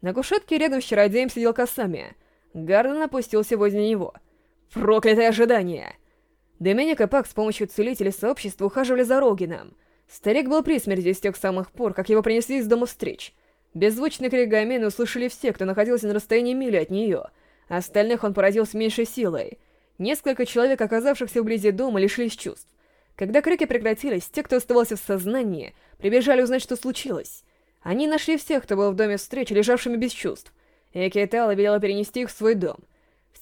На кушетке рядом с чародеем сидел Касами. Гарден опустился возле него — Проклятое ожидание! Доминик и Пак с помощью целителей сообщества ухаживали за Рогином. Старик был при смерти с тех самых пор, как его принесли из дома встреч. Беззвучный крик Гамены услышали все, кто находился на расстоянии мили от нее. Остальных он поразил с меньшей силой. Несколько человек, оказавшихся вблизи дома, лишились чувств. Когда крики прекратились, те, кто оставался в сознании, прибежали узнать, что случилось. Они нашли всех, кто был в доме встреч, лежавшими без чувств. Экиэтала велела перенести их в свой дом —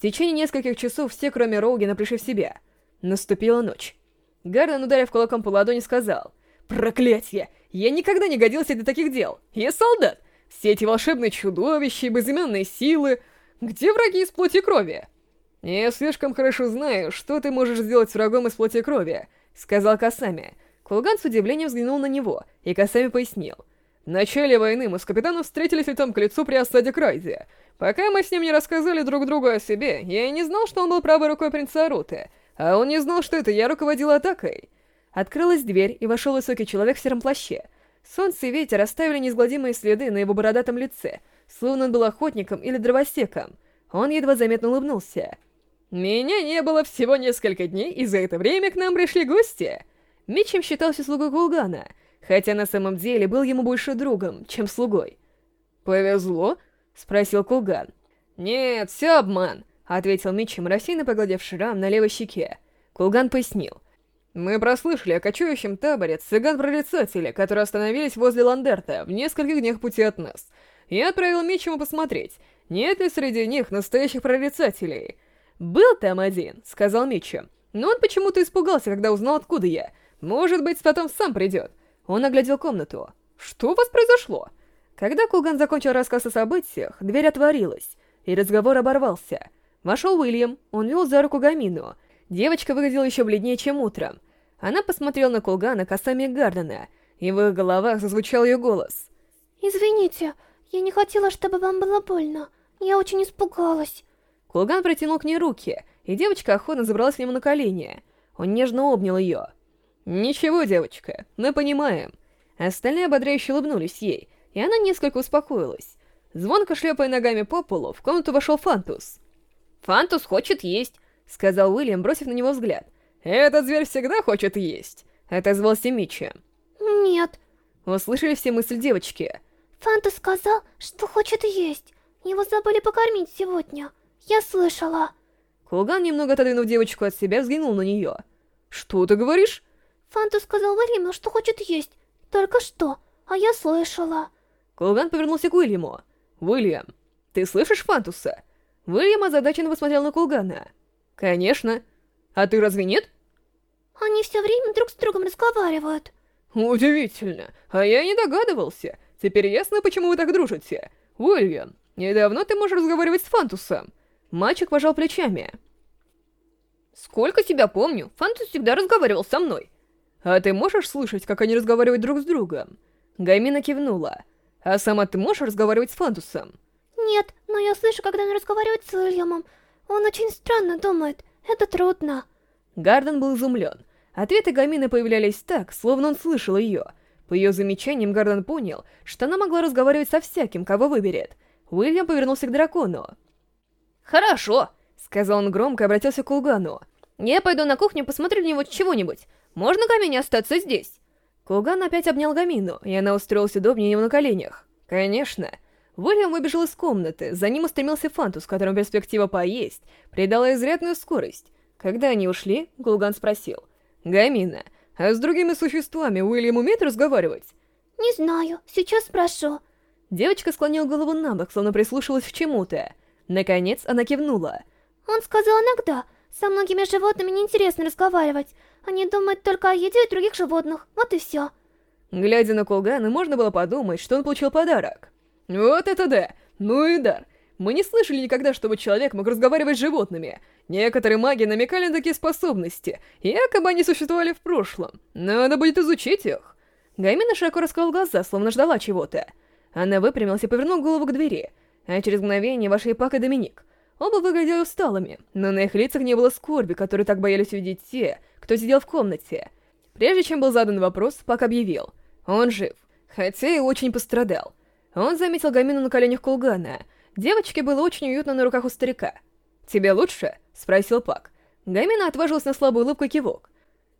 В течение нескольких часов все, кроме Роугена, пришли в себя. Наступила ночь. Гарден, ударив кулаком по ладони, сказал, «Проклятье! Я никогда не годился для таких дел! Я солдат! Все эти волшебные чудовища и безымянные силы... Где враги из плоти и крови?» «Я слишком хорошо знаю, что ты можешь сделать с врагом из плоти и крови», — сказал Касами. Кулган с В начале войны мы с капитаном встретились лицом к лицу при осаде Крайзи. Пока мы с ним не рассказали друг другу о себе, я и не знал, что он был правой рукой принца Аруты, а он не знал, что это я руководил атакой. Открылась дверь, и вошел высокий человек в сером плаще. Солнце и ветер оставили неизгладимые следы на его бородатом лице, словно он был охотником или дровосеком. Он едва заметно улыбнулся. «Меня не было всего несколько дней, и за это время к нам пришли гости!» Митчем считался слугой Гулгана — хотя на самом деле был ему больше другом, чем слугой. «Повезло?» — спросил Кулган. «Нет, все обман», — ответил Митчем, рассеянно погладив шрам на левой щеке. Кулган пояснил. «Мы прослышали о кочующем таборе цыган-прорицателя, которые остановились возле Ландерта в нескольких днях пути от нас. Я отправил Митчему посмотреть, нет ли среди них настоящих прорицателей». «Был там один», — сказал Митчем. «Но он почему-то испугался, когда узнал, откуда я. Может быть, потом сам придет. Он оглядел комнату. Что у вас произошло? Когда Кулган закончил рассказ о событиях, дверь отворилась, и разговор оборвался. Вошел Уильям, он вел за руку Гамину. Девочка выглядела еще бледнее, чем утром. Она посмотрела на Кулгана косами Гардена, и в их головах зазвучал ее голос. «Извините, я не хотела, чтобы вам было больно. Я очень испугалась». Кулган протянул к ней руки, и девочка охотно забралась к нему на колени. Он нежно обнял ее. «Ничего, девочка, мы понимаем». Остальные ободряюще улыбнулись ей, и она несколько успокоилась. Звонко шлепая ногами по полу, в комнату вошел Фантус. «Фантус хочет есть», — сказал Уильям, бросив на него взгляд. «Этот зверь всегда хочет есть», — отозвался Мичи. «Нет». Услышали все мысль девочки. «Фантус сказал, что хочет есть. Его забыли покормить сегодня. Я слышала». Кулган, немного отодвинув девочку от себя, взглянул на нее. «Что ты говоришь?» Фантус сказал Уильяму, что хочет есть. Только что. А я слышала. Кулган повернулся к Уильяму. «Уильям, ты слышишь Фантуса?» Уильям озадаченно посмотрел на Кулгана. «Конечно. А ты разве нет?» «Они все время друг с другом разговаривают». «Удивительно. А я не догадывался. Теперь ясно, почему вы так дружите. Уильям, недавно ты можешь разговаривать с Фантусом». Мальчик пожал плечами. «Сколько себя помню, Фантус всегда разговаривал со мной. А ты можешь слышать, как они разговаривают друг с другом?» Гаймина кивнула. «А сама ты можешь разговаривать с Фантусом?» «Нет, но я слышу, когда он разговаривает с Уильямом. Он очень странно думает. Это трудно». Гарден был изумлен. Ответы Гамины появлялись так, словно он слышал ее. По ее замечаниям Гарден понял, что она могла разговаривать со всяким, кого выберет. Уильям повернулся к дракону. «Хорошо», — сказал он громко и обратился к Улгану. «Я пойду на кухню, посмотрю на него чего-нибудь. Можно Камине остаться здесь?» Куган опять обнял Гамину, и она устроилась удобнее ему на коленях. «Конечно». Уильям выбежал из комнаты, за ним устремился Фантус, которому перспектива поесть, придала изрядную скорость. Когда они ушли, Гулган спросил. «Гамина, а с другими существами Уильям умеет разговаривать?» «Не знаю, сейчас спрошу». Девочка склонила голову на бок, словно прислушивалась к чему-то. Наконец она кивнула. «Он сказал иногда, со многими животными неинтересно разговаривать, они думают только о еде и других животных, вот и все. Глядя на Кулгана, можно было подумать, что он получил подарок. Вот это да! Ну и дар! Мы не слышали никогда, чтобы человек мог разговаривать с животными. Некоторые маги намекали на такие способности, якобы они существовали в прошлом. Надо будет изучить их. Гаймина широко раскрыл глаза, словно ждала чего-то. Она выпрямилась и повернула голову к двери, а через мгновение вошли Пак и Доминик. Оба выглядели усталыми, но на их лицах не было скорби, которую так боялись увидеть те, кто сидел в комнате. Прежде чем был задан вопрос, Пак объявил. Он жив, хотя и очень пострадал. Он заметил Гамину на коленях Кулгана. Девочке было очень уютно на руках у старика. «Тебе лучше?» — спросил Пак. Гамина отважилась на слабую улыбку кивок.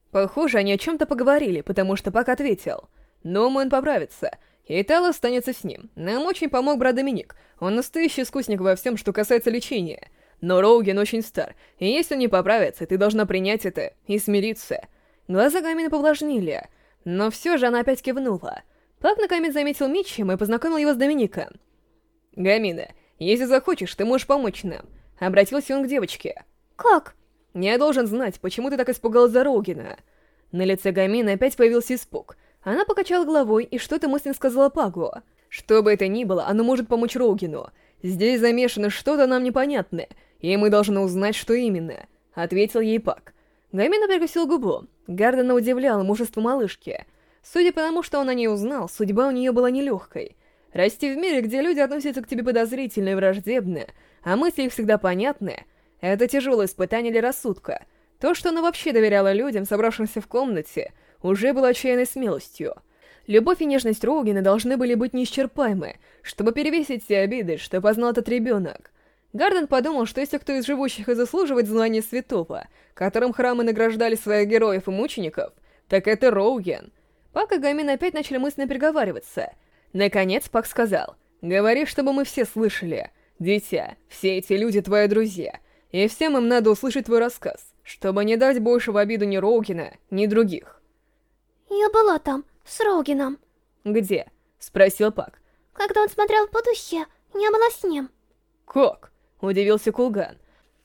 Похоже, они о чем-то поговорили, потому что Пак ответил. «Думаю, он поправится. Итало останется с ним. Нам очень помог брат Доминик. Он настоящий искусник во всем, что касается лечения. Но Роуген очень стар, и если он не поправится, ты должна принять это и смириться. Глаза Гамина повлажнили, но все же она опять кивнула. Папна Камин заметил Митчем и познакомил его с Домиником. «Гамина, если захочешь, ты можешь помочь нам». Обратился он к девочке. «Как?» «Я должен знать, почему ты так испугалась за Роугена». На лице Гамина опять появился испуг. Она покачала головой и что-то мысленно сказала Паглу. «Что бы это ни было, оно может помочь Рогину. Здесь замешано что-то нам непонятное, и мы должны узнать, что именно», — ответил ей Пак. Гамина прикусил губу. Гардена удивляла мужество малышки. Судя по тому, что он о ней узнал, судьба у нее была нелегкой. Расти в мире, где люди относятся к тебе подозрительно и враждебно, а мысли их всегда понятны, это тяжелое испытание для рассудка. То, что она вообще доверяла людям, собравшимся в комнате — уже была отчаянной смелостью. Любовь и нежность Роугина должны были быть неисчерпаемы, чтобы перевесить все обиды, что познал этот ребенок. Гарден подумал, что если кто из живущих и заслуживает знания святого, которым храмы награждали своих героев и мучеников, так это Роуген. Пак и Гамин опять начали мысленно переговариваться. Наконец Пак сказал, «Говори, чтобы мы все слышали. Дитя, все эти люди твои друзья, и всем им надо услышать твой рассказ, чтобы не дать больше обиду ни Роугена, ни других». Я была там, с Рогином. Где? Спросил Пак. Когда он смотрел в будущее, я была с ним. Как? Удивился Кулган.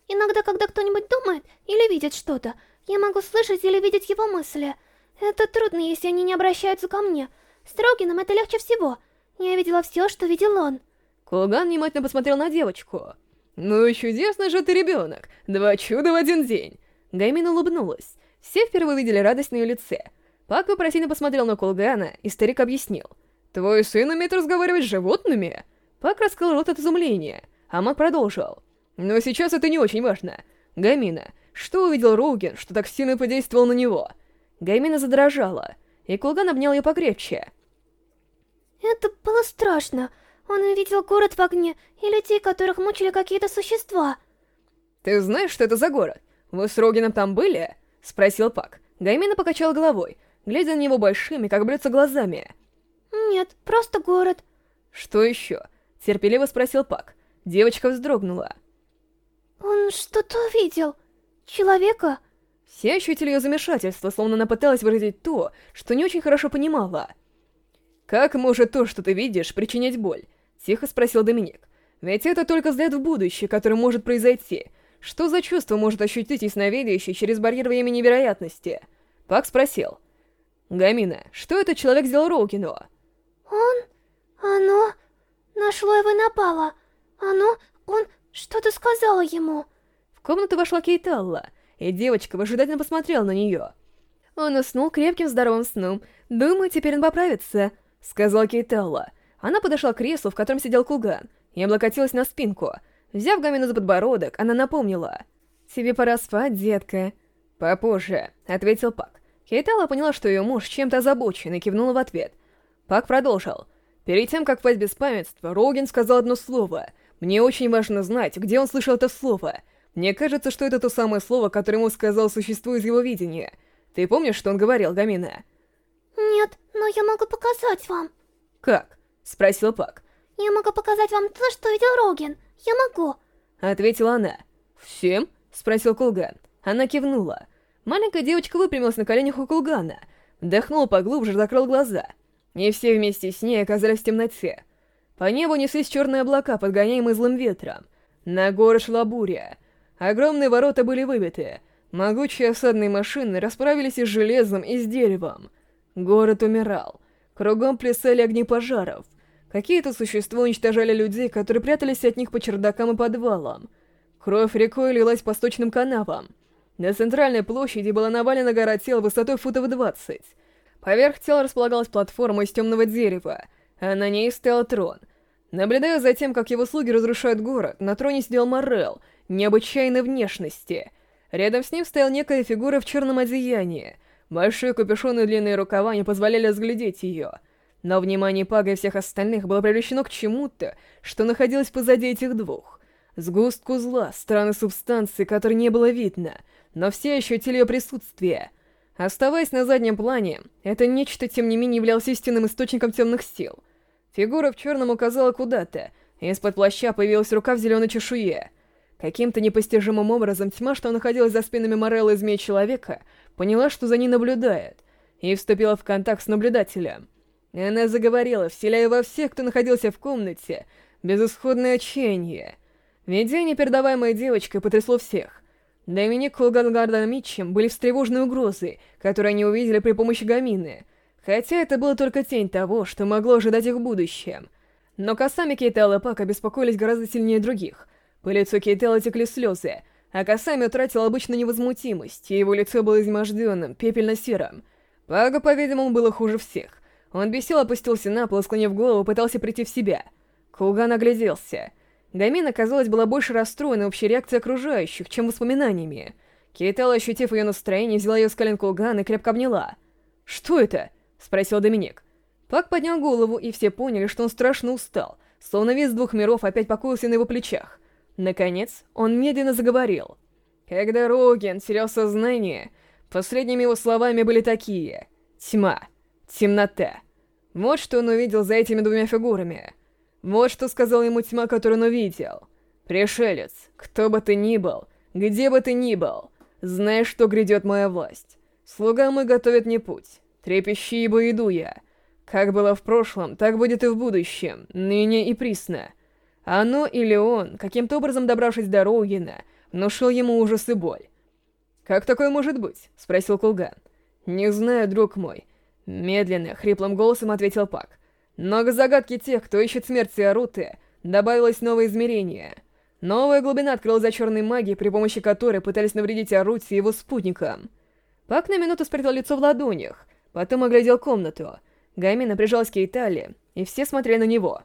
Иногда, когда кто-нибудь думает или видит что-то, я могу слышать или видеть его мысли. Это трудно, если они не обращаются ко мне. С Рогином это легче всего. Я видела все, что видел он. Кулган внимательно посмотрел на девочку. «Ну и чудесно же ты ребенок! Два чуда в один день!» Гаймин улыбнулась. Все впервые видели радость на ее лице. Пак вопросительно посмотрел на Кулгана, и старик объяснил. «Твой сын умеет разговаривать с животными?» Пак раскрыл рот от изумления. а Амак продолжил. «Но сейчас это не очень важно. Гамина, что увидел Роуген, что так сильно подействовал на него?» Гамина задрожала, и Кулган обнял ее покрепче. «Это было страшно. Он увидел город в огне и людей, которых мучили какие-то существа». «Ты знаешь, что это за город? Вы с Рогеном там были?» — спросил Пак. Гаймина покачал головой, глядя на него большими, как блюдца глазами. «Нет, просто город». «Что еще?» — терпеливо спросил Пак. Девочка вздрогнула. «Он что-то увидел. Человека?» Все ощутили ее замешательство, словно она пыталась выразить то, что не очень хорошо понимала. «Как может то, что ты видишь, причинять боль?» — тихо спросил Доминик. «Ведь это только взгляд в будущее, который может произойти. Что за чувство может ощутить ясновидящий через барьер времени невероятности? Пак спросил. Гамина, что этот человек сделал Роукину? Он... оно... нашло его напало. Оно... он... что-то сказала ему. В комнату вошла Кейталла, и девочка выжидательно посмотрела на нее. Он уснул крепким здоровым сном. «Думаю, теперь он поправится», — сказал Кейталла. Она подошла к креслу, в котором сидел Кулган, и облокотилась на спинку. Взяв Гамину за подбородок, она напомнила. «Тебе пора спать, детка». «Попозже», — ответил Пак. Кейтала поняла, что ее муж чем-то озабочен, и кивнула в ответ. Пак продолжил. Перед тем, как впасть без памятства, Роуген сказал одно слово. «Мне очень важно знать, где он слышал это слово. Мне кажется, что это то самое слово, которое ему сказал существо из его видения. Ты помнишь, что он говорил, Гамина?» «Нет, но я могу показать вам». «Как?» — спросил Пак. «Я могу показать вам то, что видел Роген. Я могу». Ответила она. «Всем?» — спросил Кулган. Она кивнула. Маленькая девочка выпрямилась на коленях у кулгана, вдохнула поглубже, закрыл глаза. И все вместе с ней оказались в темноте. По небу неслись черные облака, подгоняемые злым ветром. На горы шла буря. Огромные ворота были выбиты. Могучие осадные машины расправились и с железом, и с деревом. Город умирал. Кругом плясали огни пожаров. Какие-то существа уничтожали людей, которые прятались от них по чердакам и подвалам. Кровь рекой лилась по сточным канавам. На центральной площади была навалена гора тел высотой футов 20. Поверх тела располагалась платформа из темного дерева, а на ней стоял трон. Наблюдая за тем, как его слуги разрушают город, на троне сидел Морел, необычайной внешности. Рядом с ним стояла некая фигура в черном одеянии. Большой капюшон и длинные рукава не позволяли разглядеть ее. Но внимание Пага и всех остальных было привлечено к чему-то, что находилось позади этих двух. Сгустку зла, странной субстанции, которой не было видно — но все ощутили ее присутствие. Оставаясь на заднем плане, это нечто, тем не менее, являлось истинным источником темных сил. Фигура в черном указала куда-то, и из-под плаща появилась рука в зеленой чешуе. Каким-то непостижимым образом тьма, что находилась за спинами Морелла и Змея-Человека, поняла, что за ней наблюдает, и вступила в контакт с наблюдателем. Она заговорила, вселяя во всех, кто находился в комнате, безысходное отчаяние. Видение, передаваемое девочкой, потрясло всех. Доминик холгал Гардамичем были встревожены угрозы, которые они увидели при помощи Гамины, хотя это была только тень того, что могло ожидать их в будущем. Но Касами Кейтел и Пак обеспокоились гораздо сильнее других. По лицу Кейтела текли слезы, а Касами утратил обычную невозмутимость, и его лицо было изможденным, пепельно-серым. Пага, по-видимому, было хуже всех. Он бесил опустился на пол, склонив голову, пытался прийти в себя. Кулган огляделся. Дамина, казалось, была больше расстроена общей реакцией окружающих, чем воспоминаниями. Кейтелла, ощутив ее настроение, взяла ее с колен кулган и крепко обняла. «Что это?» — спросил Доминик. Пак поднял голову, и все поняли, что он страшно устал, словно вес двух миров опять покоился на его плечах. Наконец, он медленно заговорил. Когда Роген терял сознание, последними его словами были такие «Тьма», «Темнота». Вот что он увидел за этими двумя фигурами — вот что сказал ему тьма, которую он увидел. «Пришелец, кто бы ты ни был, где бы ты ни был, знай, что грядет моя власть. Слуга мой готовит мне путь, трепещи, ибо иду я. Как было в прошлом, так будет и в будущем, ныне и присно». Оно или он, каким-то образом Но к загадке тех, кто ищет смерти Аруты, добавилось новое измерение. Новая глубина открылась за черной магией, при помощи которой пытались навредить Аруте и его спутникам. Пак на минуту спрятал лицо в ладонях, потом оглядел комнату. Гамина прижалась к Итали, и все смотрели на него.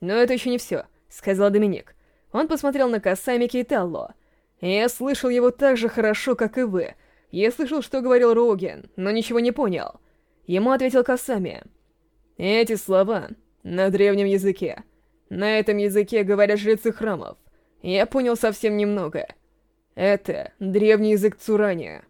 «Но это еще не все», — сказал Доминик. Он посмотрел на Касами Кейталло. «Я слышал его так же хорошо, как и вы. Я слышал, что говорил Роген, но ничего не понял». Ему ответил Касами. «Касами». Эти слова на древнем языке. На этом языке говорят жрецы храмов. Я понял совсем немного. Это древний язык Цурания.